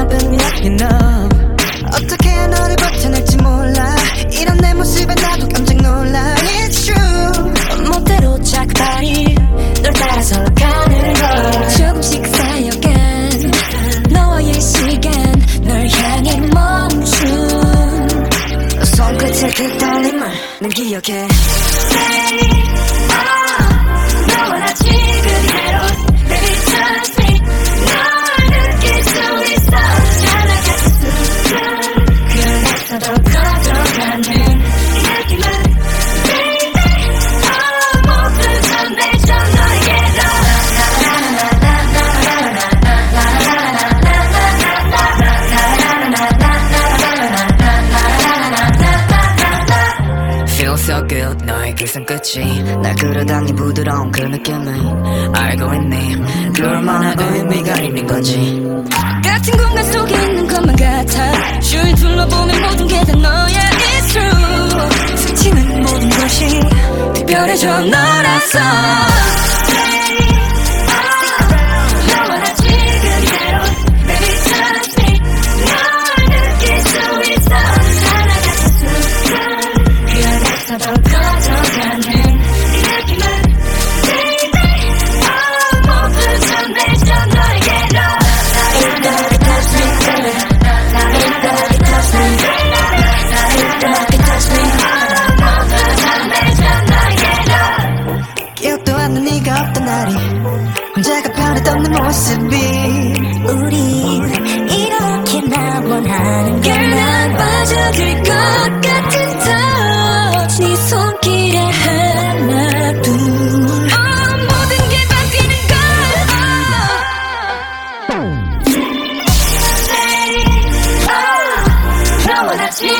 You know 어떻게 해야 너를 버텨낼지 몰라. 이런 내 모습에 나도 깜짝 놀라. It's true. 멋대로 착발이 널 따라서 가는 걸. 조금씩 쌓여간 너와의 시간 널 향해 멈춘. 손끝의 그 떨림을 난 기억해. Say oh Good 너의 그 손끝이 날 끌어당긴 부드러운 그 느낌을 알고 있니 그 얼마나 의미가 있는 건지. 같은 공간 속에 있는 것만 같아. 주위 둘러보면 모든 게 다 너야 It's true 스치는 모든 것이 특별해져 너라서 혼자가 변했던 내 모습이 우리 이렇게 나 원하는 걸난 빠져들 것 같은 더네 손길에 하나 둘. oh, 어, 모든 게 바뀌는 걸. oh. 너무나 지금